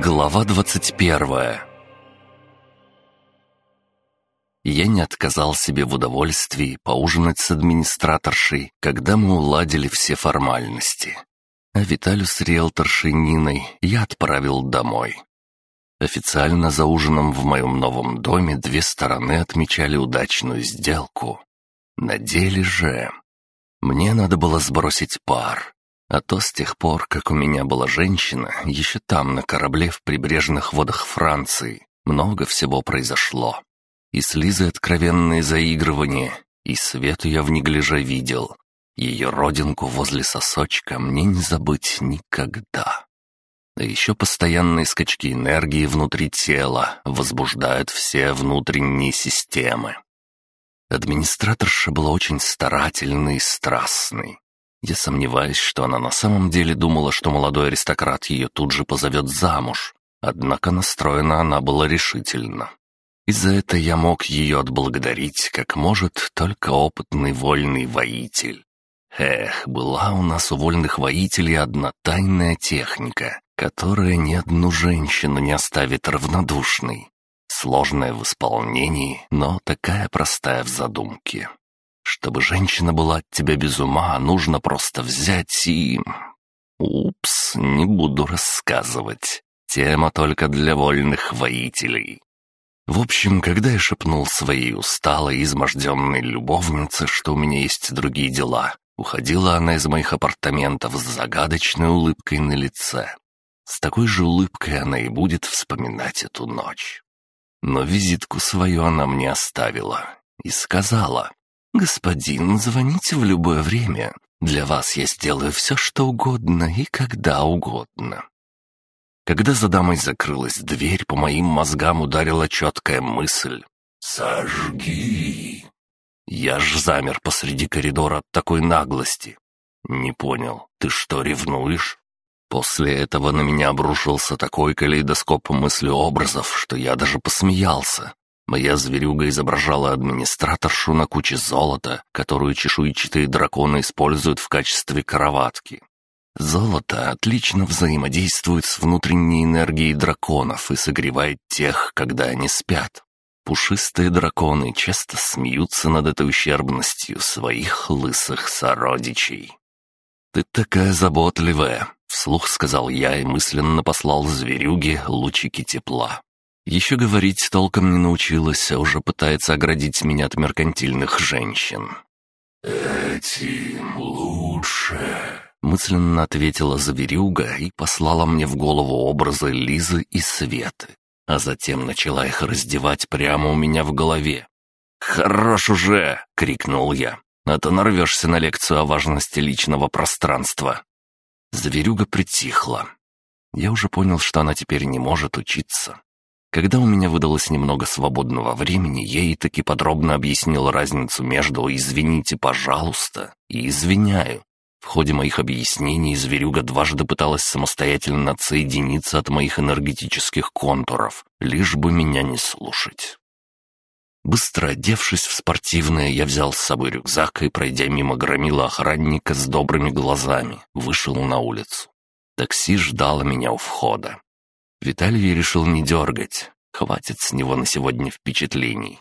Глава 21 Я не отказал себе в удовольствии поужинать с администраторшей, когда мы уладили все формальности. А Виталю с риэлторшей Ниной я отправил домой. Официально за ужином в моем новом доме две стороны отмечали удачную сделку. На деле же... Мне надо было сбросить пар, а то с тех пор, как у меня была женщина, еще там, на корабле в прибрежных водах Франции, много всего произошло. И с откровенные заигрывания, и Свету я в неглиже видел. Ее родинку возле сосочка мне не забыть никогда. А еще постоянные скачки энергии внутри тела возбуждают все внутренние системы. Администраторша была очень старательной и страстной. Я сомневаюсь, что она на самом деле думала, что молодой аристократ ее тут же позовет замуж. Однако настроена она была решительно. И за это я мог ее отблагодарить, как может только опытный вольный воитель. Эх, была у нас у вольных воителей одна тайная техника, которая ни одну женщину не оставит равнодушной. Сложная в исполнении, но такая простая в задумке. Чтобы женщина была от тебя без ума, нужно просто взять и... Упс, не буду рассказывать. Тема только для вольных воителей. В общем, когда я шепнул своей усталой, изможденной любовнице, что у меня есть другие дела, уходила она из моих апартаментов с загадочной улыбкой на лице. С такой же улыбкой она и будет вспоминать эту ночь. Но визитку свою она мне оставила и сказала, «Господин, звоните в любое время. Для вас я сделаю все, что угодно и когда угодно». Когда за дамой закрылась дверь, по моим мозгам ударила четкая мысль «Сожги!». Я ж замер посреди коридора от такой наглости. «Не понял, ты что, ревнуешь?» После этого на меня обрушился такой калейдоскоп мыслеобразов, что я даже посмеялся. Моя зверюга изображала администраторшу на куче золота, которую чешуйчатые драконы используют в качестве кроватки. Золото отлично взаимодействует с внутренней энергией драконов и согревает тех, когда они спят. Пушистые драконы часто смеются над этой ущербностью своих лысых сородичей. «Ты такая заботливая», — вслух сказал я и мысленно послал зверюге лучики тепла. Еще говорить толком не научилась, а уже пытается оградить меня от меркантильных женщин. «Этим лучше», — мысленно ответила Заверюга и послала мне в голову образы Лизы и Светы, а затем начала их раздевать прямо у меня в голове. «Хорош уже!» — крикнул я. «А то нарвешься на лекцию о важности личного пространства». Зверюга притихла. Я уже понял, что она теперь не может учиться. Когда у меня выдалось немного свободного времени, я ей таки подробно объяснил разницу между «извините, пожалуйста» и «извиняю». В ходе моих объяснений зверюга дважды пыталась самостоятельно отсоединиться от моих энергетических контуров, лишь бы меня не слушать. Быстро одевшись в спортивное, я взял с собой рюкзак и, пройдя мимо громила охранника с добрыми глазами, вышел на улицу. Такси ждало меня у входа. Виталий решил не дергать. Хватит с него на сегодня впечатлений.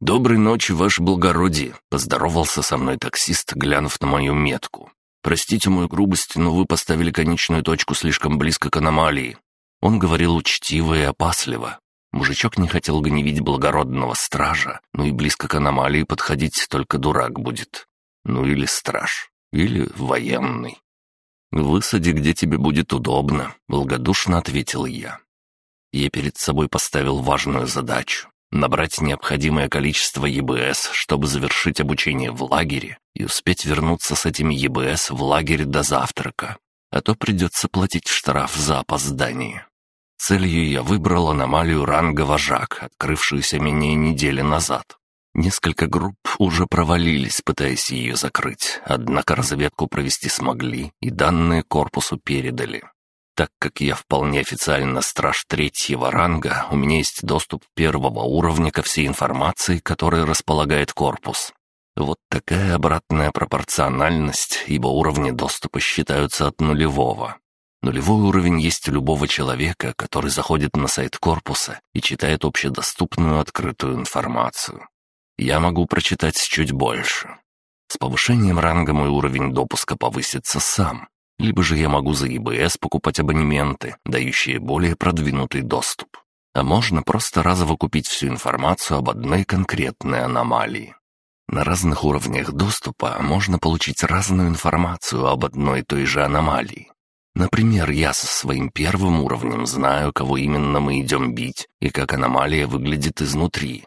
«Доброй ночи, ваше благородие!» — поздоровался со мной таксист, глянув на мою метку. «Простите мою грубость, но вы поставили конечную точку слишком близко к аномалии». Он говорил учтиво и опасливо. Мужичок не хотел гневить благородного стража, ну и близко к аномалии подходить только дурак будет. Ну или страж, или военный. «Высади, где тебе будет удобно», — благодушно ответил я. Я перед собой поставил важную задачу — набрать необходимое количество ЕБС, чтобы завершить обучение в лагере и успеть вернуться с этими ЕБС в лагерь до завтрака, а то придется платить штраф за опоздание. Целью я выбрал аномалию ранга «Вожак», открывшуюся менее недели назад. Несколько групп уже провалились, пытаясь ее закрыть, однако разведку провести смогли и данные корпусу передали. Так как я вполне официально страж третьего ранга, у меня есть доступ первого уровня ко всей информации, которой располагает корпус. Вот такая обратная пропорциональность, ибо уровни доступа считаются от нулевого. Нулевой уровень есть у любого человека, который заходит на сайт корпуса и читает общедоступную открытую информацию. Я могу прочитать чуть больше. С повышением ранга мой уровень допуска повысится сам, либо же я могу за ИБС покупать абонементы, дающие более продвинутый доступ. А можно просто разово купить всю информацию об одной конкретной аномалии. На разных уровнях доступа можно получить разную информацию об одной и той же аномалии. Например, я со своим первым уровнем знаю, кого именно мы идем бить и как аномалия выглядит изнутри.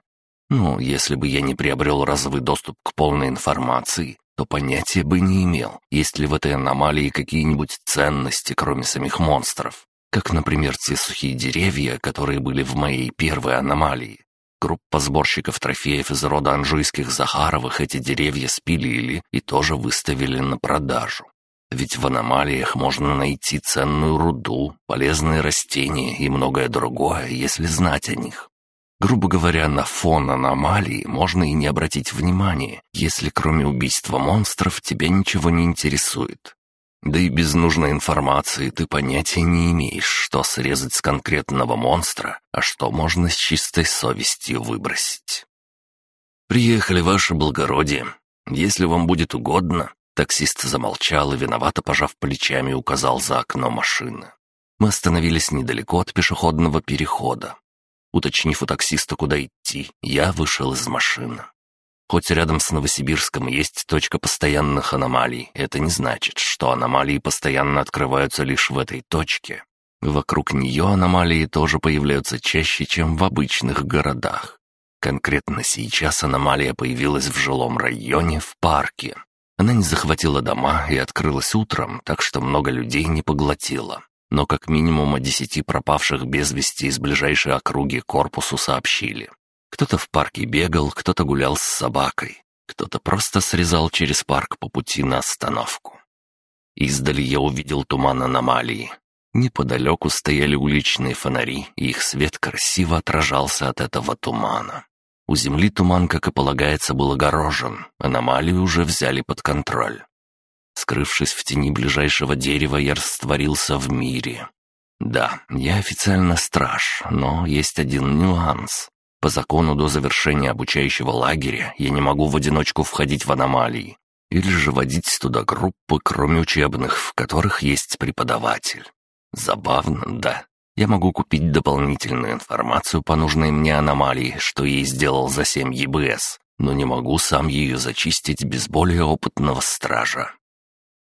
Ну, если бы я не приобрел разовый доступ к полной информации, то понятия бы не имел, есть ли в этой аномалии какие-нибудь ценности, кроме самих монстров. Как, например, те сухие деревья, которые были в моей первой аномалии. Группа сборщиков трофеев из рода анжуйских Захаровых эти деревья спилили и тоже выставили на продажу. Ведь в аномалиях можно найти ценную руду, полезные растения и многое другое, если знать о них. Грубо говоря, на фон аномалии можно и не обратить внимания, если кроме убийства монстров тебя ничего не интересует. Да и без нужной информации ты понятия не имеешь, что срезать с конкретного монстра, а что можно с чистой совестью выбросить. «Приехали, ваше благородие. Если вам будет угодно...» Таксист замолчал и, виновато пожав плечами, указал за окно машины. Мы остановились недалеко от пешеходного перехода. Уточнив у таксиста, куда идти, я вышел из машины. Хоть рядом с Новосибирском есть точка постоянных аномалий, это не значит, что аномалии постоянно открываются лишь в этой точке. Вокруг нее аномалии тоже появляются чаще, чем в обычных городах. Конкретно сейчас аномалия появилась в жилом районе в парке. Она не захватила дома и открылась утром, так что много людей не поглотила но как минимум о десяти пропавших без вести из ближайшей округи корпусу сообщили. Кто-то в парке бегал, кто-то гулял с собакой, кто-то просто срезал через парк по пути на остановку. Издали я увидел туман аномалии. Неподалеку стояли уличные фонари, и их свет красиво отражался от этого тумана. У земли туман, как и полагается, был огорожен, аномалию уже взяли под контроль. Скрывшись в тени ближайшего дерева, я растворился в мире. Да, я официально страж, но есть один нюанс. По закону до завершения обучающего лагеря я не могу в одиночку входить в аномалии. Или же водить туда группы, кроме учебных, в которых есть преподаватель. Забавно, да. Я могу купить дополнительную информацию по нужной мне аномалии, что и сделал за 7 ЕБС, но не могу сам ее зачистить без более опытного стража.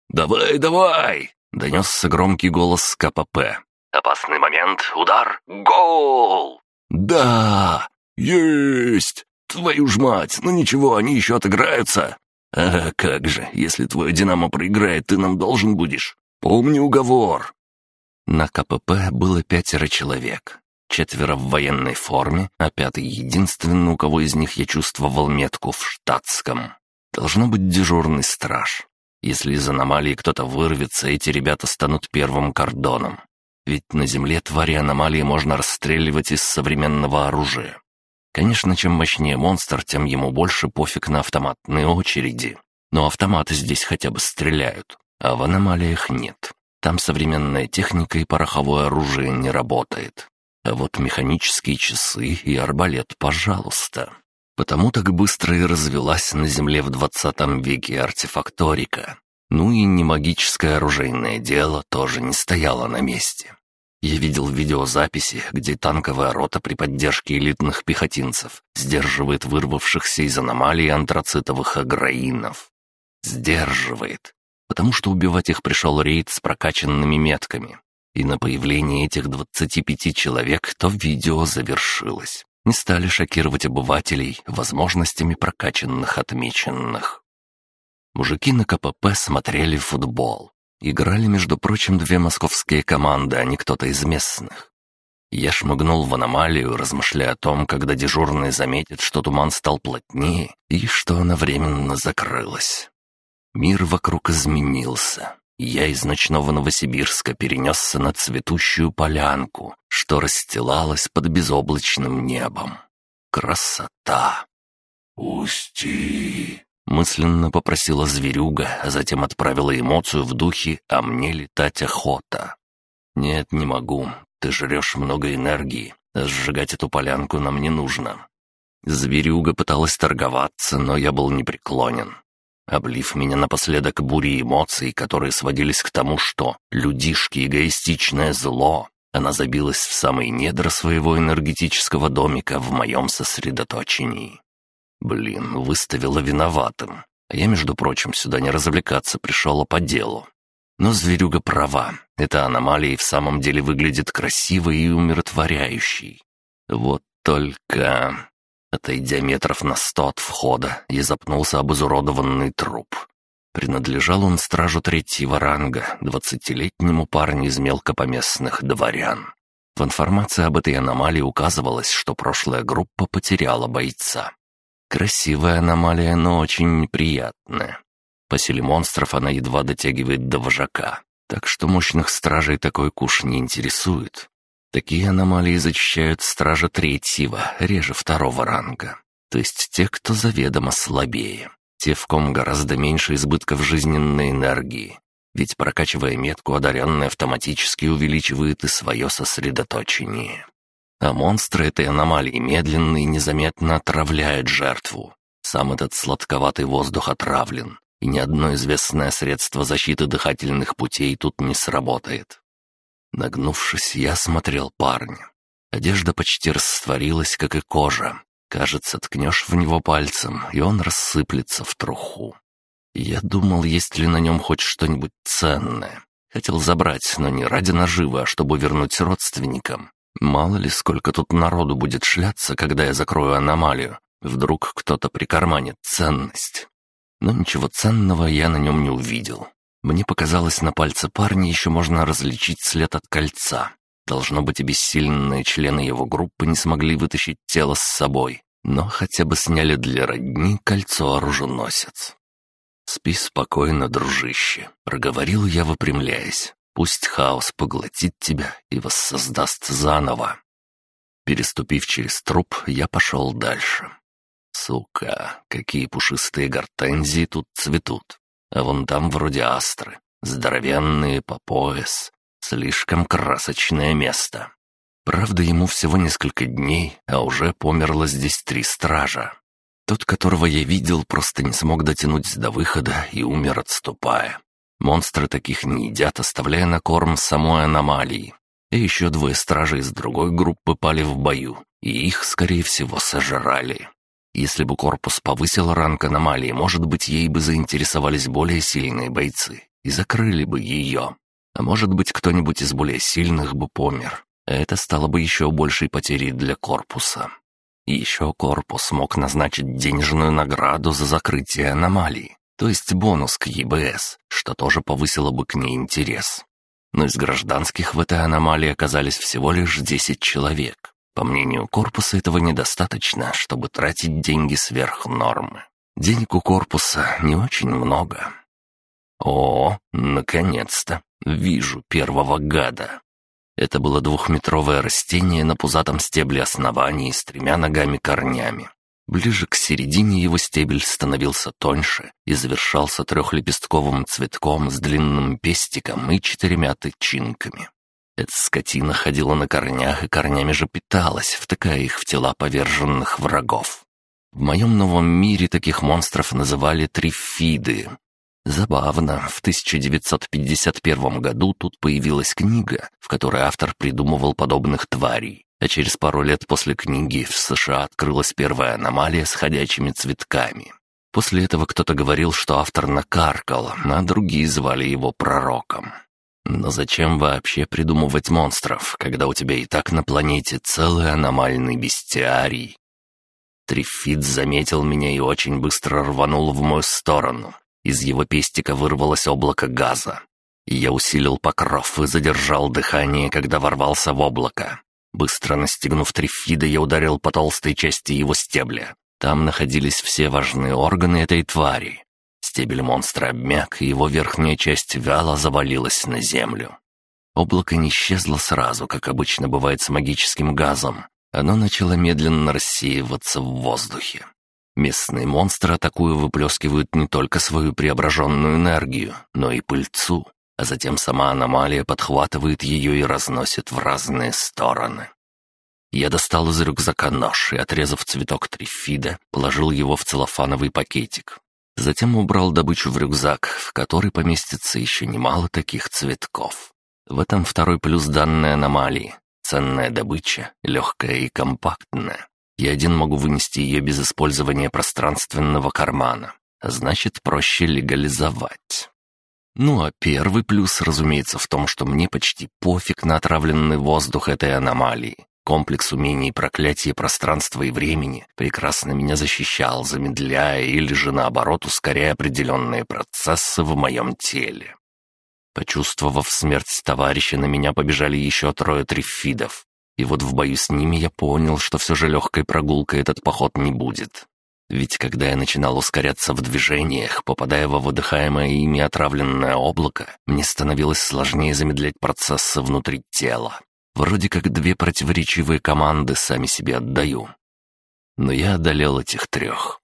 «Давай, давай!» — донесся громкий голос КПП. «Опасный момент, удар, гол!» «Да! Есть! Твою ж мать, ну ничего, они еще отыграются!» «Ага, как же, если твой «Динамо» проиграет, ты нам должен будешь. Помни уговор!» На КПП было пятеро человек. Четверо в военной форме, а пятый единственный, у кого из них я чувствовал метку в штатском. Должно быть дежурный страж. Если из аномалии кто-то вырвется, эти ребята станут первым кордоном. Ведь на Земле твари аномалии можно расстреливать из современного оружия. Конечно, чем мощнее монстр, тем ему больше пофиг на автоматные очереди. Но автоматы здесь хотя бы стреляют, а в аномалиях нет. Там современная техника и пороховое оружие не работает. А вот механические часы и арбалет, пожалуйста. Потому так быстро и развелась на Земле в 20 веке артефакторика. Ну и не магическое оружейное дело тоже не стояло на месте. Я видел видеозаписи, где танковая рота при поддержке элитных пехотинцев сдерживает вырвавшихся из аномалии антрацитовых агроинов. Сдерживает, потому что убивать их пришел рейд с прокачанными метками. И на появление этих 25 человек то видео завершилось не стали шокировать обывателей возможностями прокачанных отмеченных. Мужики на КПП смотрели футбол. Играли, между прочим, две московские команды, а не кто-то из местных. Я шмыгнул в аномалию, размышляя о том, когда дежурный заметит, что туман стал плотнее и что она временно закрылась. Мир вокруг изменился. Я из ночного Новосибирска перенесся на цветущую полянку, что расстилалась под безоблачным небом. Красота! «Пусти!» — мысленно попросила зверюга, а затем отправила эмоцию в духе «А мне летать охота». «Нет, не могу. Ты жрешь много энергии, а сжигать эту полянку нам не нужно». Зверюга пыталась торговаться, но я был непреклонен. Облив меня напоследок бурей эмоций, которые сводились к тому, что людишки — эгоистичное зло, она забилась в самые недра своего энергетического домика в моем сосредоточении. Блин, выставила виноватым. А я, между прочим, сюда не развлекаться пришел, а по делу. Но зверюга права. Эта аномалия в самом деле выглядит красивой и умиротворяющей. Вот только... Отойдя метров на сто от входа, я запнулся об изуродованный труп. Принадлежал он стражу третьего ранга, двадцатилетнему парню из мелкопоместных дворян. В информации об этой аномалии указывалось, что прошлая группа потеряла бойца. Красивая аномалия, но очень неприятная. По силе монстров она едва дотягивает до вожака, так что мощных стражей такой куш не интересует. Такие аномалии защищают стража третьего, реже второго ранга, то есть те, кто заведомо слабее. Те, в ком гораздо меньше избытков жизненной энергии, ведь прокачивая метку, одаренный автоматически увеличивает и свое сосредоточение. А монстры этой аномалии медленно и незаметно отравляют жертву. Сам этот сладковатый воздух отравлен, и ни одно известное средство защиты дыхательных путей тут не сработает. Нагнувшись, я смотрел парня. Одежда почти растворилась, как и кожа. Кажется, ткнешь в него пальцем, и он рассыплется в труху. Я думал, есть ли на нем хоть что-нибудь ценное. Хотел забрать, но не ради наживы, а чтобы вернуть родственникам. Мало ли, сколько тут народу будет шляться, когда я закрою аномалию. Вдруг кто-то прикарманит ценность. Но ничего ценного я на нем не увидел. Мне показалось, на пальце парня еще можно различить след от кольца. Должно быть, обессиленные члены его группы не смогли вытащить тело с собой, но хотя бы сняли для родни кольцо оруженосец. «Спи спокойно, дружище», — проговорил я, выпрямляясь. Пусть хаос поглотит тебя и воссоздаст заново. Переступив через труп, я пошел дальше. Сука, какие пушистые гортензии тут цветут. А вон там вроде астры, здоровенные по пояс. Слишком красочное место. Правда, ему всего несколько дней, а уже померло здесь три стража. Тот, которого я видел, просто не смог дотянуть до выхода и умер, отступая. Монстры таких не едят, оставляя на корм самой аномалии. И еще двое стражей из другой группы пали в бою, и их, скорее всего, сожрали. Если бы корпус повысил ранг аномалии, может быть, ей бы заинтересовались более сильные бойцы и закрыли бы ее. А может быть, кто-нибудь из более сильных бы помер. Это стало бы еще большей потерей для корпуса. Еще корпус мог назначить денежную награду за закрытие аномалии то есть бонус к ЕБС, что тоже повысило бы к ней интерес. Но из гражданских в этой аномалии оказались всего лишь 10 человек. По мнению корпуса этого недостаточно, чтобы тратить деньги сверх нормы. Денег у корпуса не очень много. О, наконец-то! Вижу первого гада. Это было двухметровое растение на пузатом стебле основания с тремя ногами-корнями. Ближе к середине его стебель становился тоньше и завершался трехлепестковым цветком с длинным пестиком и четырьмя тычинками. Эта скотина ходила на корнях и корнями же питалась, втыкая их в тела поверженных врагов. В моем новом мире таких монстров называли трифиды. Забавно, в 1951 году тут появилась книга, в которой автор придумывал подобных тварей. А через пару лет после книги в США открылась первая аномалия с ходячими цветками. После этого кто-то говорил, что автор накаркал, а другие звали его пророком. Но зачем вообще придумывать монстров, когда у тебя и так на планете целый аномальный бестиарий? Трифит заметил меня и очень быстро рванул в мою сторону. Из его пестика вырвалось облако газа. Я усилил покров и задержал дыхание, когда ворвался в облако. Быстро настигнув Трифида, я ударил по толстой части его стебля. Там находились все важные органы этой твари. Стебель монстра обмяк, и его верхняя часть вяло завалилась на землю. Облако не исчезло сразу, как обычно бывает с магическим газом. Оно начало медленно рассеиваться в воздухе. Местные монстры атакуя выплескивают не только свою преображенную энергию, но и пыльцу. а затем сама аномалия подхватывает ее и разносит в разные стороны. Я достал из рюкзака нож и, отрезав цветок трифида, положил его в целлофановый пакетик. Затем убрал добычу в рюкзак, в который поместится еще немало таких цветков. В этом второй плюс данной аномалии. Ценная добыча, легкая и компактная. Я один могу вынести ее без использования пространственного кармана. Значит, проще легализовать. Ну а первый плюс, разумеется, в том, что мне почти пофиг на отравленный воздух этой аномалии. Комплекс умений проклятия пространства и времени прекрасно меня защищал, замедляя или же наоборот ускоряя определенные процессы в моем теле. Почувствовав смерть товарища, на меня побежали еще трое трифидов. И вот в бою с ними я понял, что все же легкой прогулкой этот поход не будет. Ведь когда я начинал ускоряться в движениях, попадая во выдыхаемое ими отравленное облако, мне становилось сложнее замедлять процессы внутри тела. Вроде как две противоречивые команды сами себе отдаю. Но я одолел этих трех.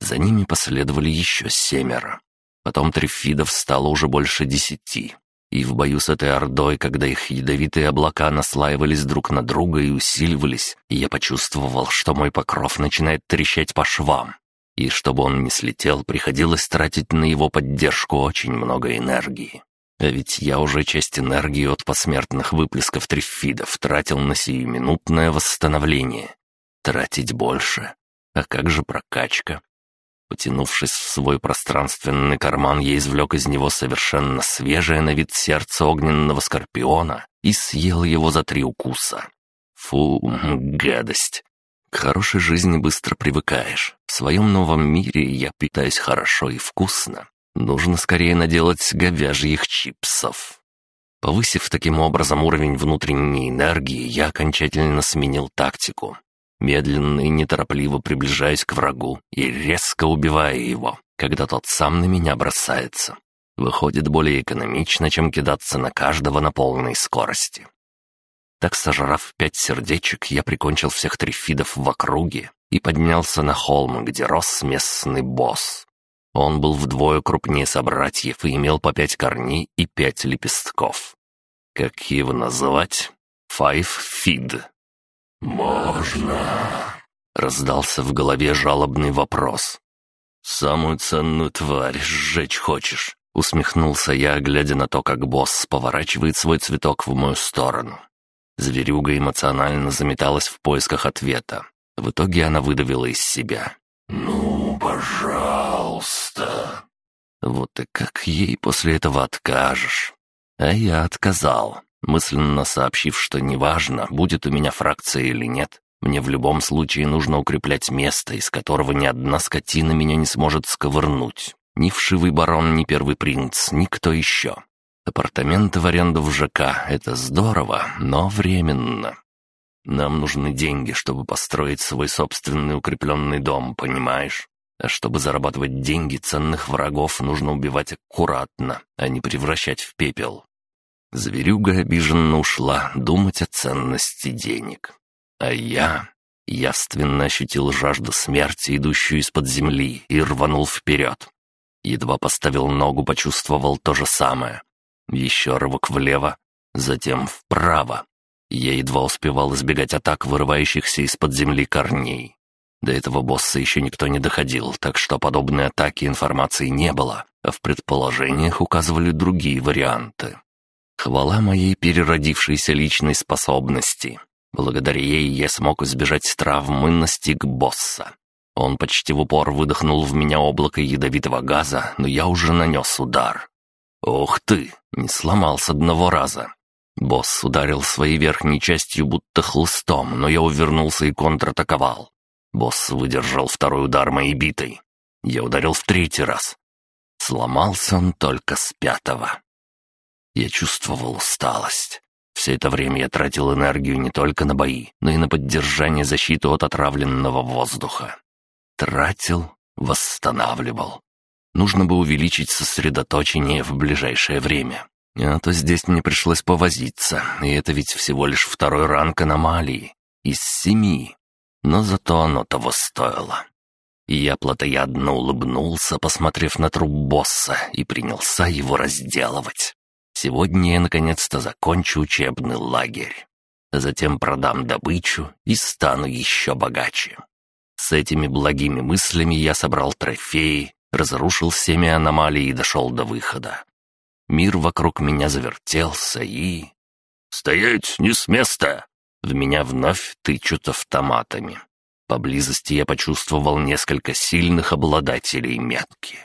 За ними последовали еще семеро. Потом трифидов стало уже больше десяти. И в бою с этой ордой, когда их ядовитые облака наслаивались друг на друга и усиливались, я почувствовал, что мой покров начинает трещать по швам. И чтобы он не слетел, приходилось тратить на его поддержку очень много энергии. А ведь я уже часть энергии от посмертных выплесков трифидов тратил на сиюминутное восстановление. Тратить больше. А как же прокачка? Потянувшись в свой пространственный карман, я извлек из него совершенно свежее на вид сердце огненного скорпиона и съел его за три укуса. Фу, гадость. К хорошей жизни быстро привыкаешь. В своем новом мире я питаюсь хорошо и вкусно. Нужно скорее наделать говяжьих чипсов. Повысив таким образом уровень внутренней энергии, я окончательно сменил тактику. Медленно и неторопливо приближаюсь к врагу и резко убиваю его, когда тот сам на меня бросается. Выходит более экономично, чем кидаться на каждого на полной скорости. Так, сожрав пять сердечек, я прикончил всех трифидов в округе и поднялся на холм, где рос местный босс. Он был вдвое крупнее собратьев и имел по пять корней и пять лепестков. Как его называть? Five Feed. «Можно?» — раздался в голове жалобный вопрос. «Самую ценную тварь сжечь хочешь?» — усмехнулся я, глядя на то, как босс поворачивает свой цветок в мою сторону. Зверюга эмоционально заметалась в поисках ответа. В итоге она выдавила из себя. «Ну, пожалуйста». Вот и как ей после этого откажешь? А я отказал, мысленно сообщив, что неважно, будет у меня фракция или нет, мне в любом случае нужно укреплять место, из которого ни одна скотина меня не сможет сковырнуть. Ни вшивый барон, ни первый принц, никто еще. Апартаменты в аренду в ЖК — это здорово, но временно. Нам нужны деньги, чтобы построить свой собственный укрепленный дом, понимаешь? А чтобы зарабатывать деньги, ценных врагов нужно убивать аккуратно, а не превращать в пепел. Зверюга обиженно ушла думать о ценности денег. А я явственно ощутил жажду смерти, идущую из-под земли, и рванул вперед. Едва поставил ногу, почувствовал то же самое. Еще рывок влево, затем вправо. Я едва успевал избегать атак, вырывающихся из-под земли корней. До этого босса еще никто не доходил, так что подобной атаки информации не было, а в предположениях указывали другие варианты. Хвала моей переродившейся личной способности. Благодаря ей я смог избежать травм и настиг босса. Он почти в упор выдохнул в меня облако ядовитого газа, но я уже нанес удар. Ух ты, не сломал с одного раза. Босс ударил своей верхней частью будто хлыстом, но я увернулся и контратаковал. Босс выдержал второй удар моей битой. Я ударил в третий раз. Сломался он только с пятого. Я чувствовал усталость. Все это время я тратил энергию не только на бои, но и на поддержание защиты от отравленного воздуха. Тратил, восстанавливал. Нужно бы увеличить сосредоточение в ближайшее время. А то здесь мне пришлось повозиться, и это ведь всего лишь второй ранг аномалии. Из семи. Но зато оно того стоило. Я плотоядно улыбнулся, посмотрев на труп босса, и принялся его разделывать. Сегодня я наконец-то закончу учебный лагерь. Затем продам добычу и стану еще богаче. С этими благими мыслями я собрал трофеи, разрушил семь аномалий и дошел до выхода. Мир вокруг меня завертелся и... «Стоять! Не с места!» В меня вновь тычут автоматами. Поблизости я почувствовал несколько сильных обладателей метки.